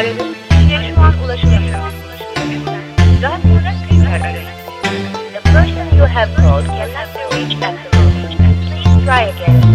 The person you have called cannot be reached at the moment. Please try again.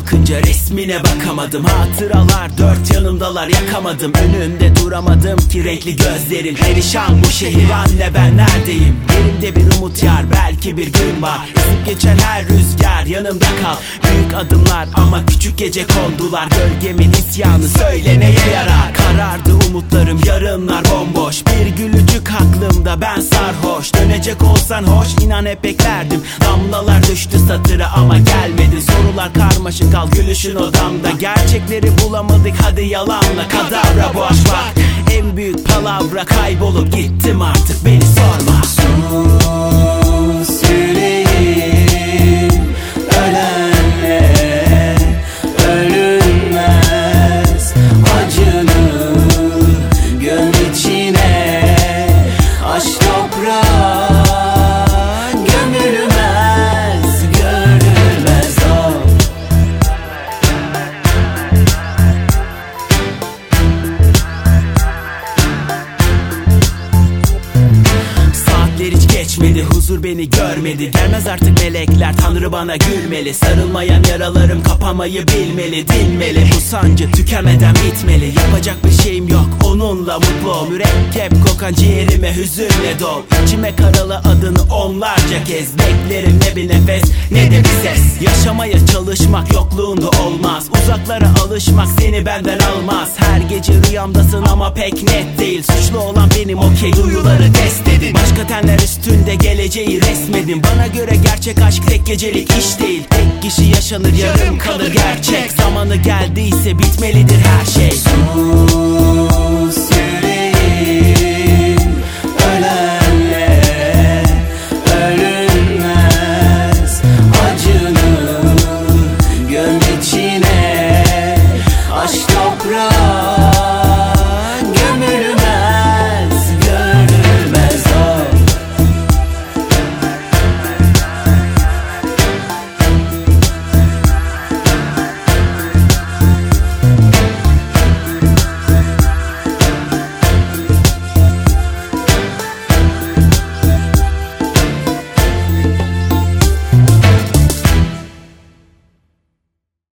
Kalkınca resmine bakamadım. Hatıralar dört yanımdalar yakamadım. Önünde duramadım ki renkli gözlerin Perişan bu şehir anne ben neredeyim? Yerimde bir umut yar belki bir gün var. Esip geçen her rüzgar yanımda kal. Büyük adımlar ama küçük gece kondular. Gölgemin isyanı söyle neye yarar. Karardı umutlarım yarınlar gülücük aklımda ben sarhoş Dönecek olsan hoş. İnan hep beklerdim Damlalar düştü satıra ama gelmedi. Sorular karmaşık al gülüşün odamda. Gerçekleri bulamadık hadi yalanla Kadavra boş bak. En büyük palavra kaybolup gittim artık beni sorma. Yüreğim geçmedi huzur beni görmedi. Gelmez artık melekler tanrı bana gülmeli. Sarılmayan yaralarım kapamayı bilmeli Dinmeli. Bu sancı tükenmeden bitmeli. Yapacak bir şeyim yok onunla mutlu ol. Mürekkep kokan ciğerime hüzünle dol. İçime karalı adını onlarca kez Beklerim ne bir nefes ne de bir ses. Yaşamaya çalışmak yokluğunda olmaz. Uzaklara alışmak seni benden almaz. Her gece rüyamdasın ama pek net değil. Suçlu olan benim okey duyuları test edin. Başka tenler üstünde geleceği resmedin. Bana göre gerçek aşk tek gecelik iş değil. Tek kişi yaşanır yarım kalır gerçek. Zamanı geldiyse bitmelidir her şey